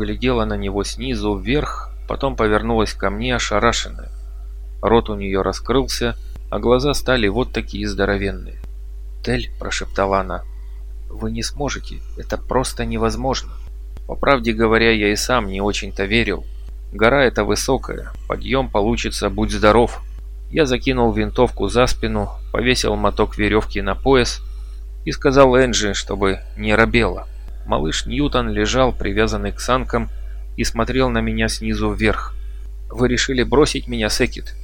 поглядела на него снизу вверх, потом повернулась ко мне ошарашенная. Рот у нее раскрылся, а глаза стали вот такие здоровенные. «Тель», – прошептала она, – «вы не сможете, это просто невозможно». По правде говоря, я и сам не очень-то верил. Гора эта высокая, подъем получится, будь здоров. Я закинул винтовку за спину, повесил моток веревки на пояс и сказал Энджи, чтобы не робела. Малыш Ньютон лежал, привязанный к санкам, и смотрел на меня снизу вверх. «Вы решили бросить меня, Секит?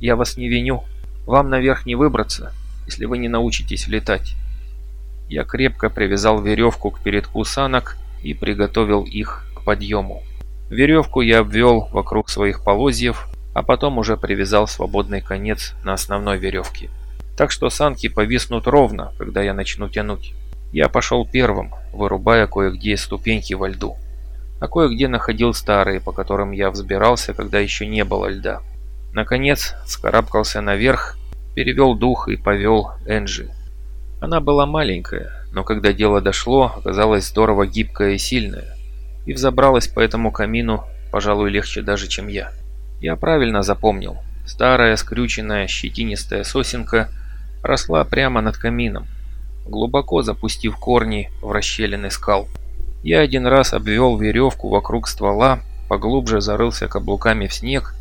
Я вас не виню. Вам наверх не выбраться, если вы не научитесь летать». Я крепко привязал веревку к передку санок и приготовил их к подъему. Веревку я обвел вокруг своих полозьев, а потом уже привязал свободный конец на основной веревке. Так что санки повиснут ровно, когда я начну тянуть. Я пошел первым, вырубая кое-где ступеньки во льду. А кое-где находил старые, по которым я взбирался, когда еще не было льда. Наконец, скарабкался наверх, перевел дух и повел Энджи. Она была маленькая, но когда дело дошло, оказалась здорово гибкая и сильная и взобралась по этому камину, пожалуй, легче даже, чем я. Я правильно запомнил. Старая, скрюченная, щетинистая сосенка росла прямо над камином, глубоко запустив корни в расщелины скал. Я один раз обвел веревку вокруг ствола, поглубже зарылся каблуками в снег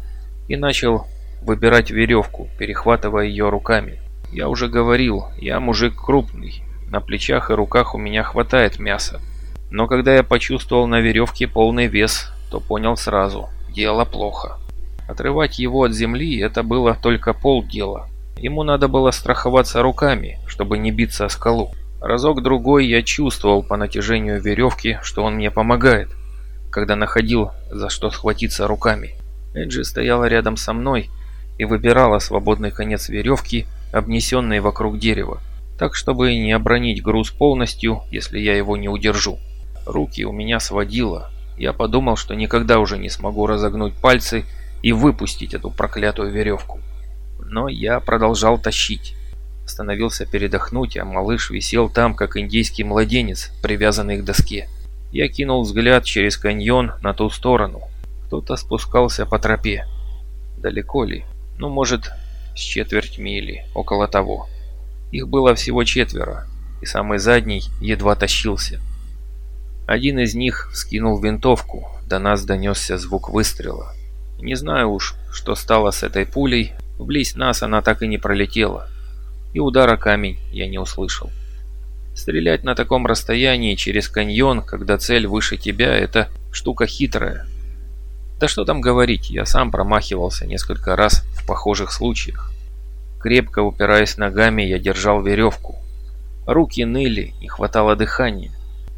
и начал выбирать веревку, перехватывая ее руками. Я уже говорил, я мужик крупный, на плечах и руках у меня хватает мяса. Но когда я почувствовал на веревке полный вес, то понял сразу – дело плохо. Отрывать его от земли – это было только полдела. Ему надо было страховаться руками, чтобы не биться о скалу. Разок-другой я чувствовал по натяжению веревки, что он мне помогает, когда находил за что схватиться руками. Эджи стояла рядом со мной и выбирала свободный конец веревки, обнесенный вокруг дерева, так чтобы не обронить груз полностью, если я его не удержу. Руки у меня сводило. Я подумал, что никогда уже не смогу разогнуть пальцы и выпустить эту проклятую веревку. Но я продолжал тащить. Становился передохнуть, а малыш висел там, как индийский младенец, привязанный к доске. Я кинул взгляд через каньон на ту сторону. Кто-то спускался по тропе. Далеко ли? Ну, может, с четверть мили, около того. Их было всего четверо, и самый задний едва тащился. Один из них вскинул винтовку, до нас донесся звук выстрела. Не знаю уж, что стало с этой пулей, вблизь нас она так и не пролетела. И удара камень я не услышал. Стрелять на таком расстоянии через каньон, когда цель выше тебя, это штука хитрая. Да что там говорить, я сам промахивался несколько раз в похожих случаях. Крепко упираясь ногами, я держал веревку. Руки ныли, не хватало дыхания.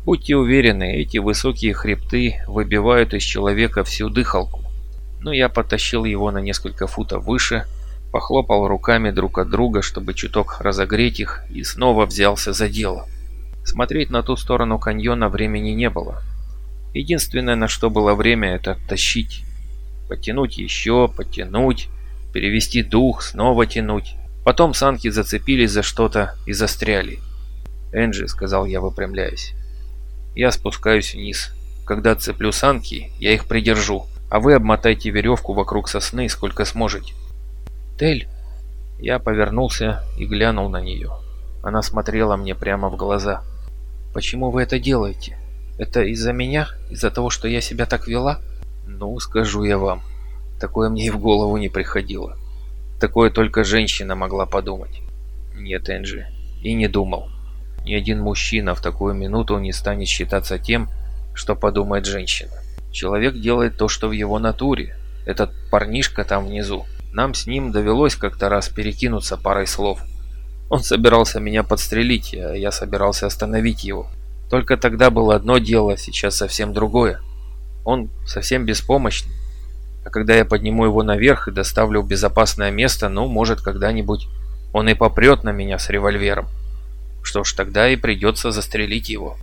Будьте уверены, эти высокие хребты выбивают из человека всю дыхалку. Но я потащил его на несколько футов выше, похлопал руками друг от друга, чтобы чуток разогреть их, и снова взялся за дело. Смотреть на ту сторону каньона времени не было. Единственное, на что было время, это тащить. Потянуть еще, потянуть, перевести дух, снова тянуть. Потом санки зацепились за что-то и застряли. «Энджи», — сказал я, выпрямляясь, я спускаюсь вниз. Когда цеплю санки, я их придержу, а вы обмотайте веревку вокруг сосны, сколько сможете. Тель. Я повернулся и глянул на нее. Она смотрела мне прямо в глаза. «Почему вы это делаете? Это из-за меня? Из-за того, что я себя так вела?» «Ну, скажу я вам. Такое мне и в голову не приходило. Такое только женщина могла подумать». «Нет, Энджи, и не думал. Ни один мужчина в такую минуту не станет считаться тем, что подумает женщина. Человек делает то, что в его натуре. Этот парнишка там внизу. Нам с ним довелось как-то раз перекинуться парой слов. Он собирался меня подстрелить, а я собирался остановить его. Только тогда было одно дело, сейчас совсем другое. Он совсем беспомощный. А когда я подниму его наверх и доставлю в безопасное место, ну, может, когда-нибудь он и попрет на меня с револьвером. Что ж, тогда и придется застрелить его.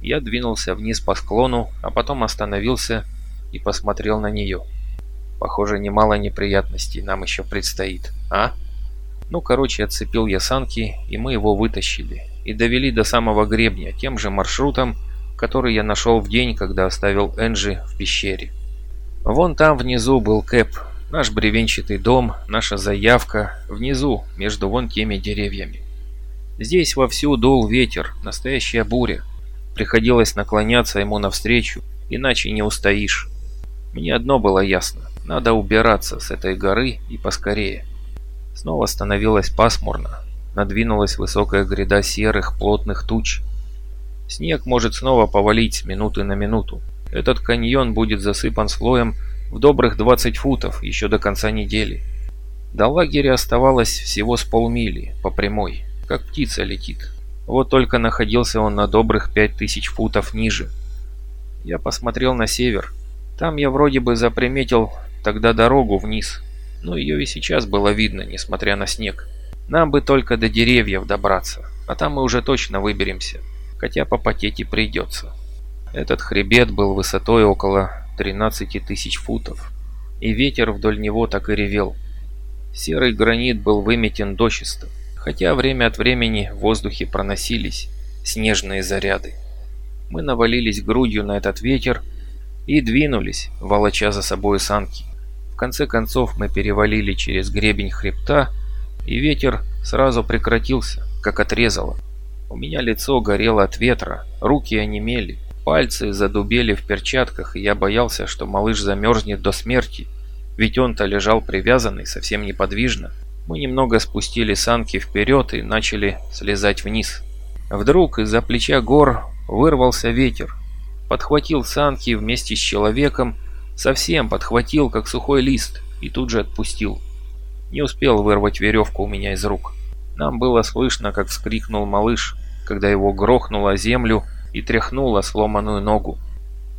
Я двинулся вниз по склону, а потом остановился и посмотрел на нее. Похоже, немало неприятностей нам еще предстоит, а? Ну, короче, отцепил я санки, и мы его вытащили. И довели до самого гребня, тем же маршрутом, который я нашел в день, когда оставил Энджи в пещере. Вон там внизу был Кэп, наш бревенчатый дом, наша заявка, внизу, между вон теми деревьями. Здесь вовсю дул ветер, настоящая буря. Приходилось наклоняться ему навстречу, иначе не устоишь. Мне одно было ясно. Надо убираться с этой горы и поскорее. Снова становилось пасмурно. Надвинулась высокая гряда серых плотных туч. Снег может снова повалить с минуты на минуту. Этот каньон будет засыпан слоем в добрых 20 футов еще до конца недели. До лагеря оставалось всего с полмили по прямой, как птица летит. Вот только находился он на добрых 5000 футов ниже. Я посмотрел на север. Там я вроде бы заприметил тогда дорогу вниз, но ее и сейчас было видно, несмотря на снег. Нам бы только до деревьев добраться, а там мы уже точно выберемся, хотя попотеть и придется. Этот хребет был высотой около 13 тысяч футов, и ветер вдоль него так и ревел. Серый гранит был выметен дочисто, хотя время от времени в воздухе проносились снежные заряды. Мы навалились грудью на этот ветер и двинулись, волоча за собой санки конце концов мы перевалили через гребень хребта, и ветер сразу прекратился, как отрезало. У меня лицо горело от ветра, руки онемели, пальцы задубели в перчатках, и я боялся, что малыш замерзнет до смерти, ведь он-то лежал привязанный, совсем неподвижно. Мы немного спустили санки вперед и начали слезать вниз. Вдруг из-за плеча гор вырвался ветер, подхватил санки вместе с человеком Совсем подхватил, как сухой лист, и тут же отпустил. Не успел вырвать веревку у меня из рук. Нам было слышно, как вскрикнул малыш, когда его грохнуло землю и тряхнуло сломанную ногу.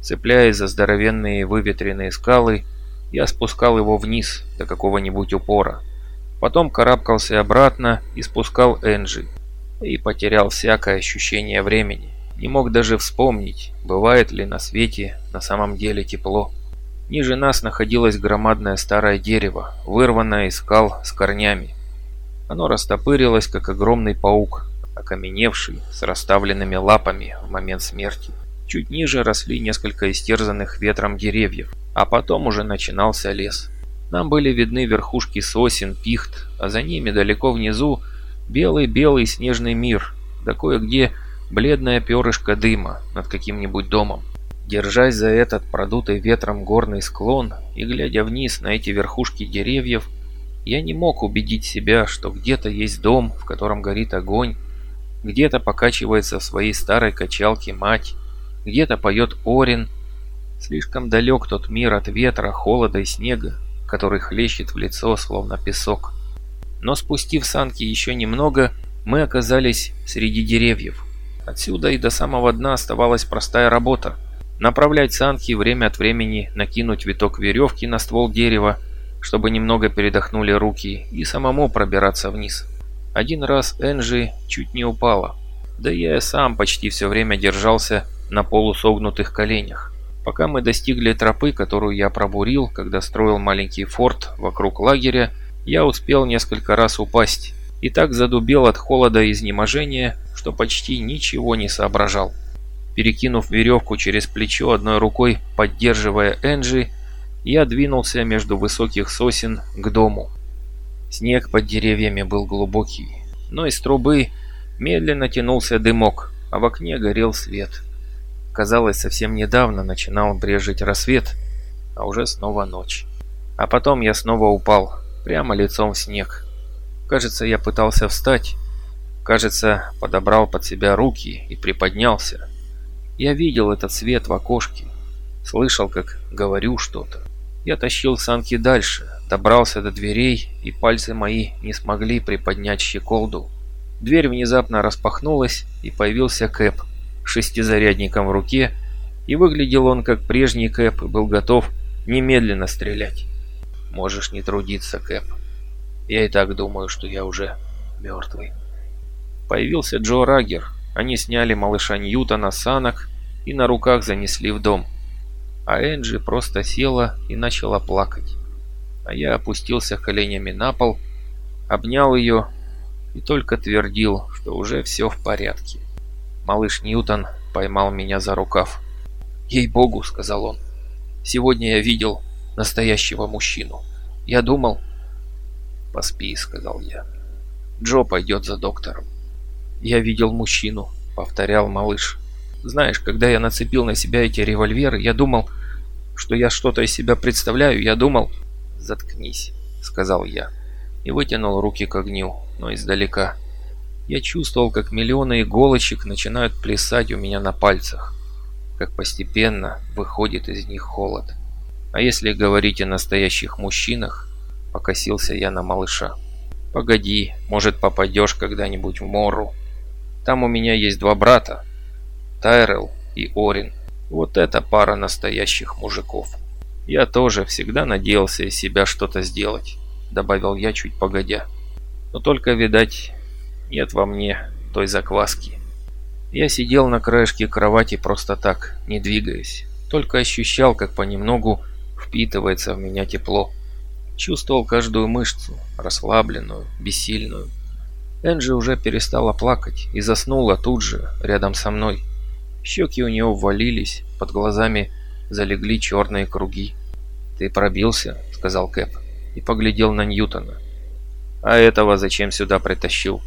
Цепляясь за здоровенные выветренные скалы, я спускал его вниз до какого-нибудь упора. Потом карабкался обратно и спускал Энджи. И потерял всякое ощущение времени. Не мог даже вспомнить, бывает ли на свете на самом деле тепло. Ниже нас находилось громадное старое дерево, вырванное из скал с корнями. Оно растопырилось, как огромный паук, окаменевший, с расставленными лапами в момент смерти. Чуть ниже росли несколько истерзанных ветром деревьев, а потом уже начинался лес. Нам были видны верхушки сосен, пихт, а за ними далеко внизу белый-белый снежный мир, да кое-где бледное перышко дыма над каким-нибудь домом. Держась за этот продутый ветром горный склон и глядя вниз на эти верхушки деревьев, я не мог убедить себя, что где-то есть дом, в котором горит огонь, где-то покачивается в своей старой качалке мать, где-то поет Орин. Слишком далек тот мир от ветра, холода и снега, который хлещет в лицо, словно песок. Но спустив санки еще немного, мы оказались среди деревьев. Отсюда и до самого дна оставалась простая работа Направлять санки, время от времени накинуть виток веревки на ствол дерева, чтобы немного передохнули руки, и самому пробираться вниз. Один раз Энджи чуть не упала. Да я сам почти все время держался на полусогнутых коленях. Пока мы достигли тропы, которую я пробурил, когда строил маленький форт вокруг лагеря, я успел несколько раз упасть и так задубел от холода и изнеможения, что почти ничего не соображал. Перекинув веревку через плечо одной рукой, поддерживая Энджи, я двинулся между высоких сосен к дому. Снег под деревьями был глубокий, но из трубы медленно тянулся дымок, а в окне горел свет. Казалось, совсем недавно начинал брежить рассвет, а уже снова ночь. А потом я снова упал, прямо лицом в снег. Кажется, я пытался встать. Кажется, подобрал под себя руки и приподнялся. Я видел этот свет в окошке, слышал, как говорю что-то. Я тащил санки дальше, добрался до дверей, и пальцы мои не смогли приподнять щеколду. Дверь внезапно распахнулась, и появился Кэп шестизарядником в руке, и выглядел он как прежний Кэп был готов немедленно стрелять. «Можешь не трудиться, Кэп. Я и так думаю, что я уже мертвый». Появился Джо Рагер, они сняли малыша Ньютона с санок и на руках занесли в дом. А Энджи просто села и начала плакать. А я опустился коленями на пол, обнял ее и только твердил, что уже все в порядке. Малыш Ньютон поймал меня за рукав. «Ей-богу», — сказал он, — «сегодня я видел настоящего мужчину. Я думал...» «Поспи», — сказал я. «Джо пойдет за доктором». «Я видел мужчину», — повторял малыш. «Знаешь, когда я нацепил на себя эти револьверы, я думал, что я что-то из себя представляю. Я думал...» «Заткнись», — сказал я и вытянул руки к огню, но издалека. Я чувствовал, как миллионы иголочек начинают плясать у меня на пальцах, как постепенно выходит из них холод. А если говорить о настоящих мужчинах, покосился я на малыша. Погоди, может попадешь когда-нибудь в Мору. Там у меня есть два брата, Тайрел и Орин. Вот это пара настоящих мужиков. Я тоже всегда надеялся из себя что-то сделать добавил я чуть погодя. Но только, видать, нет во мне той закваски. Я сидел на краешке кровати просто так, не двигаясь, только ощущал, как понемногу впитывается в меня тепло. Чувствовал каждую мышцу, расслабленную, бессильную. Энджи уже перестала плакать и заснула тут же, рядом со мной. Щеки у нее ввалились, под глазами залегли черные круги. «Ты пробился», — сказал Кэп и поглядел на Ньютона. «А этого зачем сюда притащил?»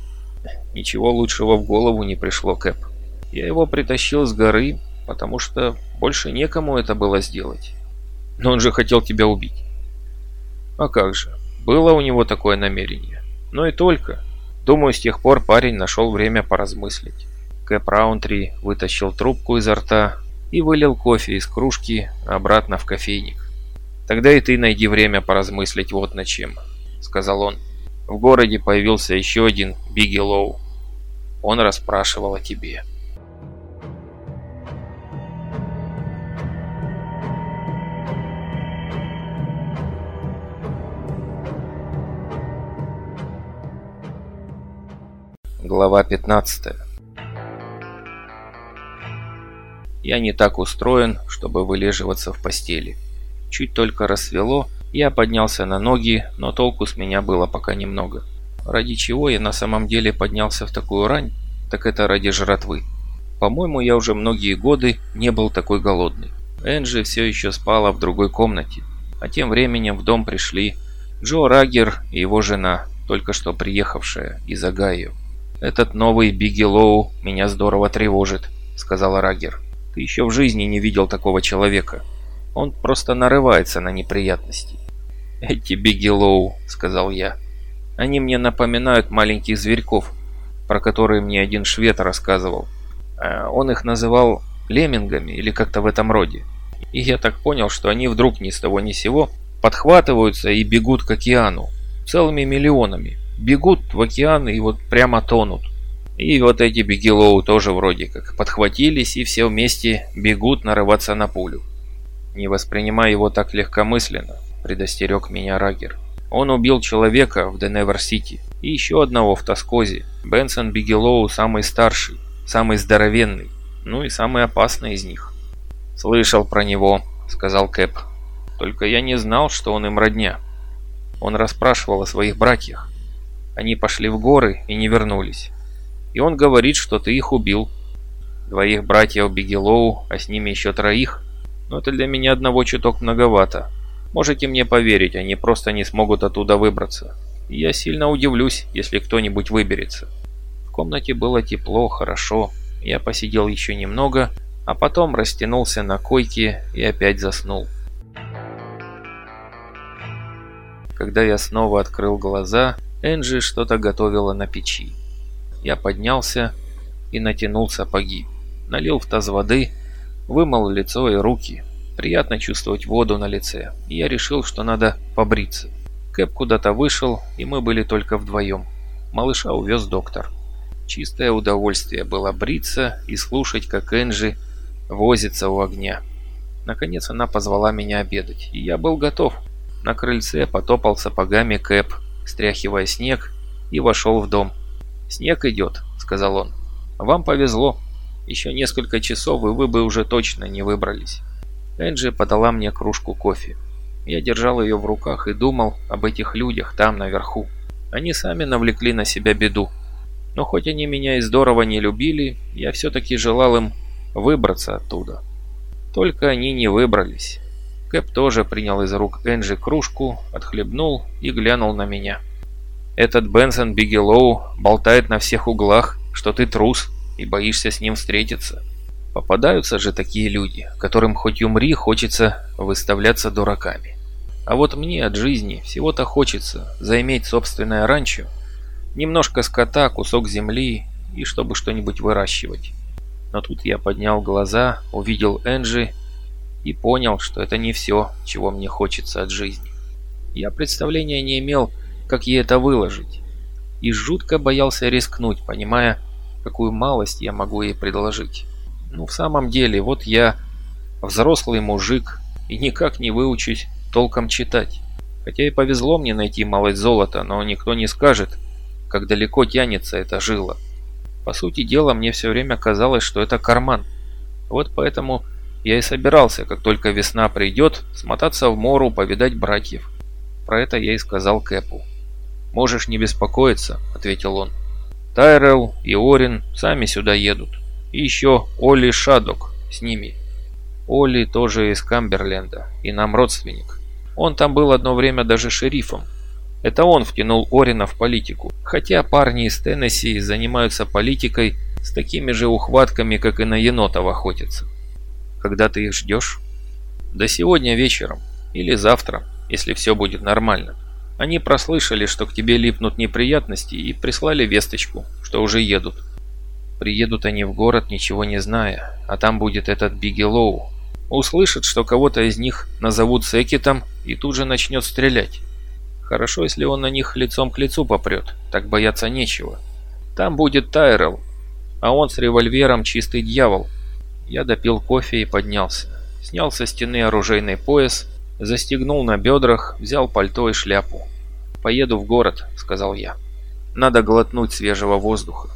«Ничего лучшего в голову не пришло, Кэп. Я его притащил с горы, потому что больше некому это было сделать. Но он же хотел тебя убить». «А как же, было у него такое намерение. Но и только. Думаю, с тех пор парень нашел время поразмыслить». Кэп Раунтри вытащил трубку изо рта и вылил кофе из кружки обратно в кофейник. «Тогда и ты найди время поразмыслить вот над чем», — сказал он. «В городе появился еще один Бигги Лоу. Он расспрашивал о тебе». Глава 15 Я не так устроен, чтобы вылеживаться в постели. Чуть только рассвело, я поднялся на ноги, но толку с меня было пока немного. Ради чего я на самом деле поднялся в такую рань, так это ради жратвы. По-моему, я уже многие годы не был такой голодный. Энджи все еще спала в другой комнате, а тем временем в дом пришли Джо Рагер и его жена, только что приехавшая из Огайо. «Этот новый Бигги Лоу меня здорово тревожит», — сказала Рагер. «Ты еще в жизни не видел такого человека. Он просто нарывается на неприятности. «Эти Бигелоу», — сказал я. «Они мне напоминают маленьких зверьков, про которые мне один швед рассказывал. А он их называл леммингами или как-то в этом роде. И я так понял, что они вдруг ни с того ни сего подхватываются и бегут к океану. Целыми миллионами. Бегут в океан и вот прямо тонут. И вот эти Бигелоу тоже вроде как подхватились и все вместе бегут нарываться на пулю. «Не воспринимай его так легкомысленно», – предостерег меня Рагер. «Он убил человека в Деневер-Сити и еще одного в Тоскозе. Бенсон Бигелоу самый старший, самый здоровенный, ну и самый опасный из них». «Слышал про него», – сказал Кэп. «Только я не знал, что он им родня». Он расспрашивал о своих братьях. Они пошли в горы и не вернулись. И он говорит, что ты их убил. Двоих братьев Бигелоу, а с ними еще троих но это для меня одного чуток многовато. Можете мне поверить, они просто не смогут оттуда выбраться. И я сильно удивлюсь, если кто-нибудь выберется. В комнате было тепло, хорошо. Я посидел еще немного, а потом растянулся на койке и опять заснул. Когда я снова открыл глаза, Энджи что-то готовила на печи. Я поднялся и натянул сапоги. Налил в таз воды Вымыл лицо и руки. Приятно чувствовать воду на лице. И я решил, что надо побриться. Кэп куда-то вышел, и мы были только вдвоем. Малыша увез доктор. Чистое удовольствие было бриться и слушать, как Энджи возится у огня. Наконец она позвала меня обедать, и я был готов. На крыльце потопал сапогами Кэп, стряхивая снег, и вошел в дом. «Снег идет», — сказал он. «Вам повезло. Еще несколько часов, и вы бы уже точно не выбрались. Энджи подала мне кружку кофе. Я держал ее в руках и думал об этих людях там, наверху. Они сами навлекли на себя беду. Но хоть они меня и здорово не любили, я все-таки желал им выбраться оттуда. Только они не выбрались. Кэп тоже принял из рук Энджи кружку, отхлебнул и глянул на меня. «Этот Бенсон Бигелоу болтает на всех углах, что ты трус и боишься с ним встретиться. Попадаются же такие люди, которым хоть умри хочется выставляться дураками. А вот мне от жизни всего-то хочется заиметь собственное ранчо, немножко скота, кусок земли и чтобы что-нибудь выращивать. Но тут я поднял глаза, увидел Энджи и понял, что это не все, чего мне хочется от жизни. Я представления не имел, как ей это выложить, и жутко боялся рискнуть, понимая, какую малость я могу ей предложить. Ну, в самом деле, вот я взрослый мужик и никак не выучусь толком читать. Хотя и повезло мне найти малость золота, но никто не скажет, как далеко тянется эта жила. По сути дела, мне все время казалось, что это карман. Вот поэтому я и собирался, как только весна придет, смотаться в Мору, повидать братьев. Про это я и сказал Кэпу. «Можешь не беспокоиться», — ответил он. «Тайрелл и Орин сами сюда едут. И еще Олли Шадок с ними. Олли тоже из Камберленда, и нам родственник. Он там был одно время даже шерифом. Это он втянул Орина в политику. Хотя парни из Теннесси занимаются политикой с такими же ухватками, как и на енотов охотятся. Когда ты их ждешь? Да сегодня вечером. Или завтра, если все будет нормально. Они прослышали, что к тебе липнут неприятности и прислали весточку, что уже едут. Приедут они в город, ничего не зная, а там будет этот Бигелоу. Услышат, что кого-то из них назовут Секитом и тут же начнет стрелять. Хорошо, если он на них лицом к лицу попрет, так бояться нечего. Там будет Тайрелл, а он с револьвером чистый дьявол, я допил кофе и поднялся. Снял со стены оружейный пояс, застегнул на бедрах, взял пальто и шляпу. «Поеду в город», — сказал я. «Надо глотнуть свежего воздуха».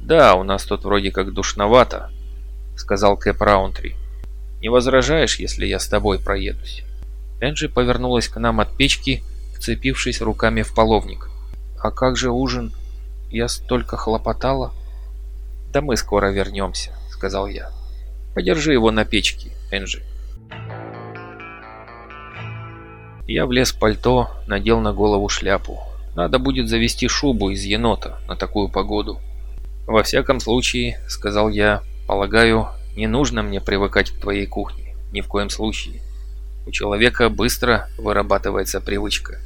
«Да, у нас тут вроде как душновато», — сказал Кэп Раунтри. «Не возражаешь, если я с тобой проедусь?» Энджи повернулась к нам от печки, вцепившись руками в половник. «А как же ужин? Я столько хлопотала». «Да мы скоро вернемся», — сказал я. Подержи его на печке, Энджи. Я влез в пальто, надел на голову шляпу. Надо будет завести шубу из енота на такую погоду. Во всяком случае, сказал я, полагаю, не нужно мне привыкать к твоей кухне. Ни в коем случае. У человека быстро вырабатывается привычка.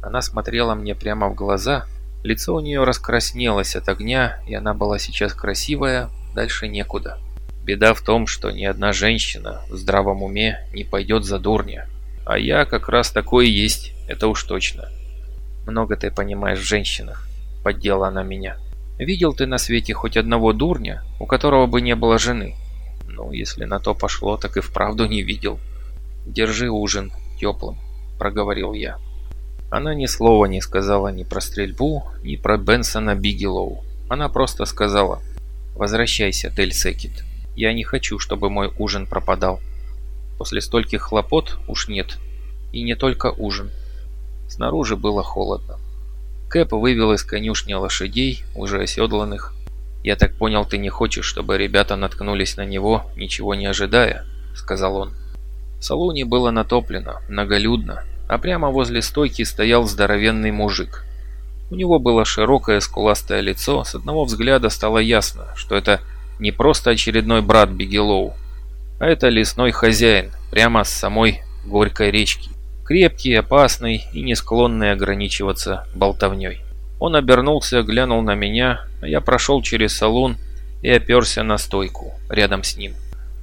Она смотрела мне прямо в глаза, лицо у нее раскраснелось от огня, и она была сейчас красивая, дальше некуда. Беда в том, что ни одна женщина в здравом уме не пойдет за дурня. А я как раз такой есть, это уж точно. Много ты понимаешь в женщинах, поддела она меня. Видел ты на свете хоть одного дурня, у которого бы не было жены? Ну, если на то пошло, так и вправду не видел. Держи ужин теплым, проговорил я. Она ни слова не сказала ни про стрельбу, ни про Бенсона Бигелоу. Она просто сказала «Возвращайся, Дель Секит». Я не хочу, чтобы мой ужин пропадал. После стольких хлопот уж нет. И не только ужин. Снаружи было холодно. Кэп вывел из конюшни лошадей, уже оседланных. «Я так понял, ты не хочешь, чтобы ребята наткнулись на него, ничего не ожидая», — сказал он. В салоне было натоплено, многолюдно, а прямо возле стойки стоял здоровенный мужик. У него было широкое скуластое лицо, с одного взгляда стало ясно, что это не просто очередной брат Бигелоу, а это лесной хозяин, прямо с самой Горькой речки. Крепкий, опасный и не склонный ограничиваться болтовней. Он обернулся, глянул на меня, а я прошел через салон и оперся на стойку рядом с ним.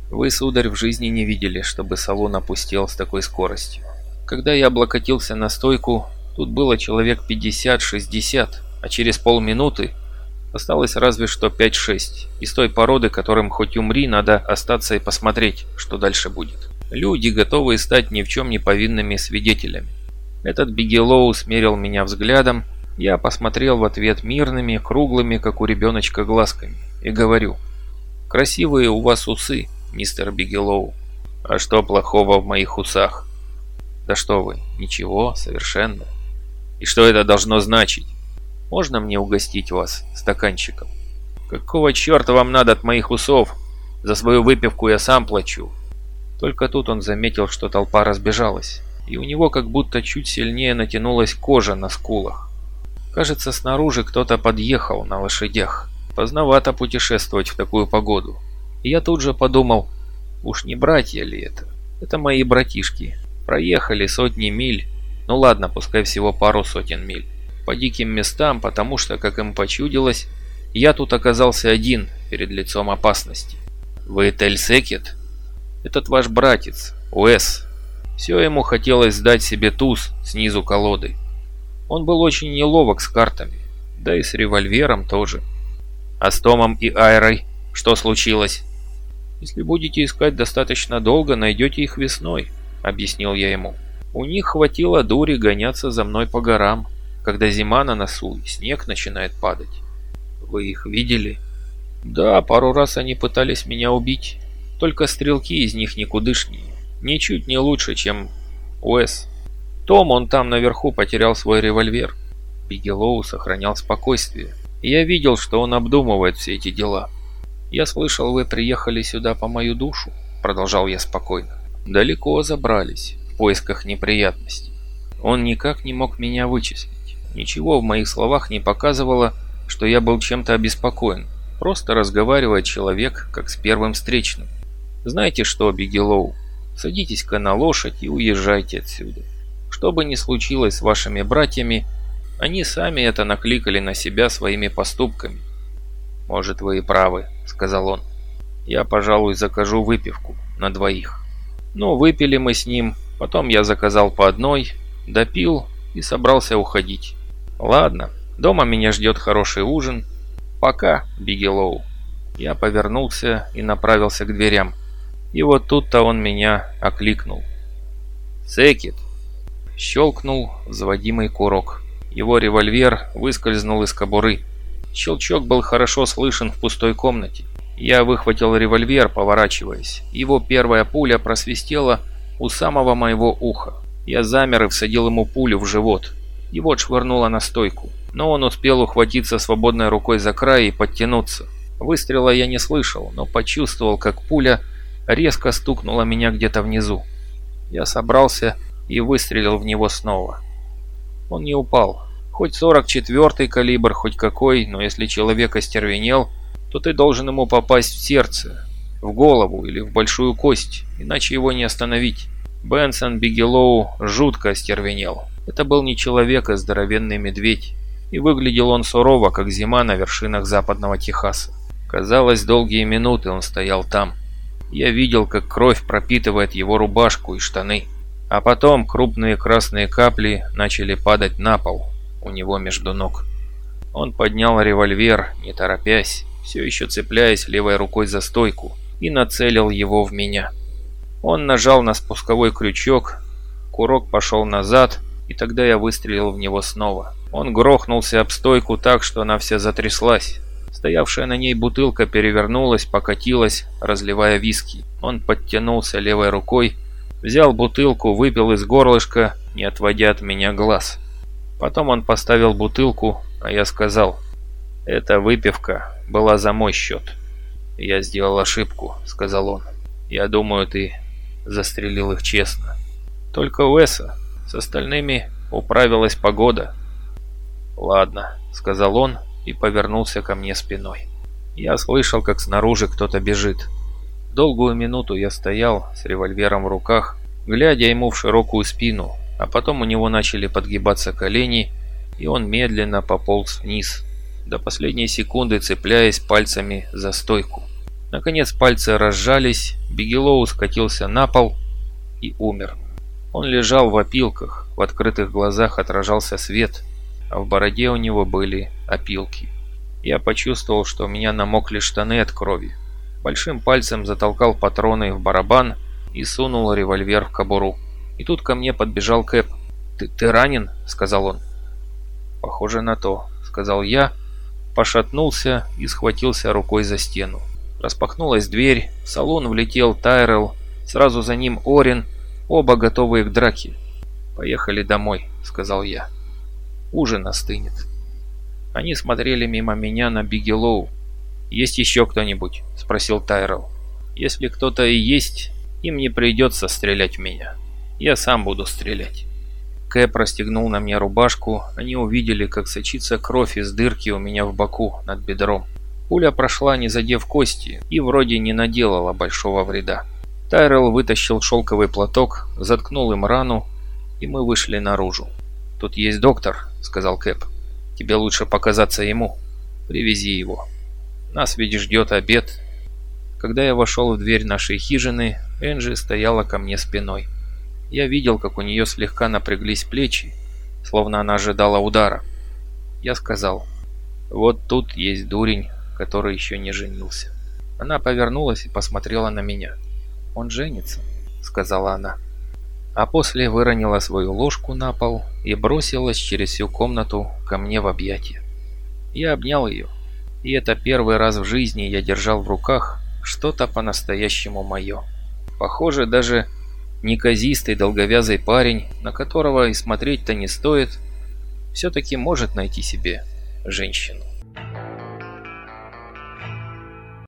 Вы, сударь, в жизни не видели, чтобы салон опустел с такой скоростью. Когда я облокотился на стойку, тут было человек 50-60, а через полминуты Осталось разве что 5-6. Из той породы, которым хоть умри, надо остаться и посмотреть, что дальше будет. Люди, готовые стать ни в чем не повинными свидетелями. Этот Бигелоу смерил меня взглядом, я посмотрел в ответ мирными, круглыми, как у ребеночка, глазками и говорю. «Красивые у вас усы, мистер Бигелоу. А что плохого в моих усах?» «Да что вы, ничего, совершенно. И что это должно значить?» Можно мне угостить вас стаканчиком? Какого черта вам надо от моих усов? За свою выпивку я сам плачу». Только тут он заметил, что толпа разбежалась, и у него как будто чуть сильнее натянулась кожа на скулах. Кажется, снаружи кто-то подъехал на лошадях. Поздновато путешествовать в такую погоду. И я тут же подумал, уж не братья ли это? Это мои братишки. Проехали сотни миль, ну ладно, пускай всего пару сотен миль. По диким местам, потому что, как им почудилось, я тут оказался один перед лицом опасности. Вы Тельсекет? Этот ваш братец, Уэс. Все ему хотелось сдать себе туз снизу колоды. Он был очень неловок с картами, да и с револьвером тоже. А с Томом и Айрой что случилось? Если будете искать достаточно долго, найдете их весной, объяснил я ему. У них хватило дури гоняться за мной по горам, когда зима на носу и снег начинает падать. Вы их видели? Да, пару раз они пытались меня убить. Только стрелки из них никудышнее. Ничуть не лучше, чем Уэс. Том, он там наверху потерял свой револьвер. Бигелоу сохранял спокойствие. Я видел, что он обдумывает все эти дела. «Я слышал, вы приехали сюда по мою душу», — продолжал я спокойно. «Далеко забрались, в поисках неприятностей. Он никак не мог меня вычислить. Ничего в моих словах не показывало, что я был чем-то обеспокоен. Просто разговаривает человек, как с первым встречным. Знаете что, Бигелоу, садитесь-ка на лошадь и уезжайте отсюда. Что бы ни случилось с вашими братьями, они сами это накликали на себя своими поступками. «Может, вы и правы», — сказал он. «Я, пожалуй, закажу выпивку на двоих». Ну, выпили мы с ним, потом я заказал по одной, допил и собрался уходить. Ладно, дома меня ждет хороший ужин. Пока, Бигелоу. Я повернулся и направился к дверям. И вот тут-то он меня окликнул. «Секет!» Щелкнул заводимый курок. Его револьвер выскользнул из кобуры. Щелчок был хорошо слышен в пустой комнате. Я выхватил револьвер, поворачиваясь. Его первая пуля просвистела у самого моего уха. Я замер и всадил ему пулю в живот. Его швырнуло на стойку. Но он успел ухватиться свободной рукой за край и подтянуться. Выстрела я не слышал, но почувствовал, как пуля резко стукнула меня где-то внизу. Я собрался и выстрелил в него снова. Он не упал. Хоть 44-й калибр, хоть какой, но если человек остервенел, то ты должен ему попасть в сердце, в голову или в большую кость, иначе его не остановить. Бенсон Бигелоу жутко остервенел. Это был не человек, а здоровенный медведь. И выглядел он сурово, как зима на вершинах западного Техаса. Казалось, долгие минуты он стоял там. Я видел, как кровь пропитывает его рубашку и штаны. А потом крупные красные капли начали падать на пол у него между ног. Он поднял револьвер, не торопясь, все еще цепляясь левой рукой за стойку, и нацелил его в меня. Он нажал на спусковой крючок, курок пошел назад, и тогда я выстрелил в него снова. Он грохнулся об стойку так, что она вся затряслась. Стоявшая на ней бутылка перевернулась, покатилась, разливая виски. Он подтянулся левой рукой, взял бутылку, выпил из горлышка, не отводя от меня глаз. Потом он поставил бутылку, а я сказал, «Эта выпивка была за мой счет». «Я сделал ошибку», — сказал он. «Я думаю, ты застрелил их честно. Только Уэса, с остальными управилась погода». «Ладно», — сказал он и повернулся ко мне спиной. Я слышал, как снаружи кто-то бежит. Долгую минуту я стоял с револьвером в руках, глядя ему в широкую спину, а потом у него начали подгибаться колени, и он медленно пополз вниз, до последней секунды цепляясь пальцами за стойку. Наконец пальцы разжались, Бигелоу скатился на пол и умер. Он лежал в опилках, в открытых глазах отражался свет, а в бороде у него были опилки. Я почувствовал, что у меня намокли штаны от крови. Большим пальцем затолкал патроны в барабан и сунул револьвер в кобуру. И тут ко мне подбежал Кэп. «Ты, ты ранен?» — сказал он. «Похоже на то», — сказал я, пошатнулся и схватился рукой за стену. Распахнулась дверь, в салон влетел Тайрелл, сразу за ним Орин, оба готовые к драке. «Поехали домой», — сказал я. «Ужин остынет». Они смотрели мимо меня на Бигелоу. «Есть еще кто-нибудь?» — спросил Тайрелл. Если кто-то и есть, им не придется стрелять в меня. Я сам буду стрелять. Кэп расстегнул на мне рубашку, они увидели, как сочится кровь из дырки у меня в боку над бедром. Пуля прошла, не задев кости, и вроде не наделала большого вреда. Тайрелл вытащил шелковый платок, заткнул им рану, и мы вышли наружу. «Тут есть доктор», — сказал Кэп. «Тебе лучше показаться ему. Привези его. Нас ведь ждет обед». Когда я вошел в дверь нашей хижины, Энджи стояла ко мне спиной. Я видел, как у нее слегка напряглись плечи, словно она ожидала удара. Я сказал, «Вот тут есть дурень, который еще не женился». Она повернулась и посмотрела на меня. «Он женится», — сказала она. А после выронила свою ложку на пол и бросилась через всю комнату ко мне в объятия. Я обнял ее, и это первый раз в жизни я держал в руках что-то по-настоящему мое. Похоже, даже неказистый долговязый парень, на которого и смотреть-то не стоит, все-таки может найти себе женщину.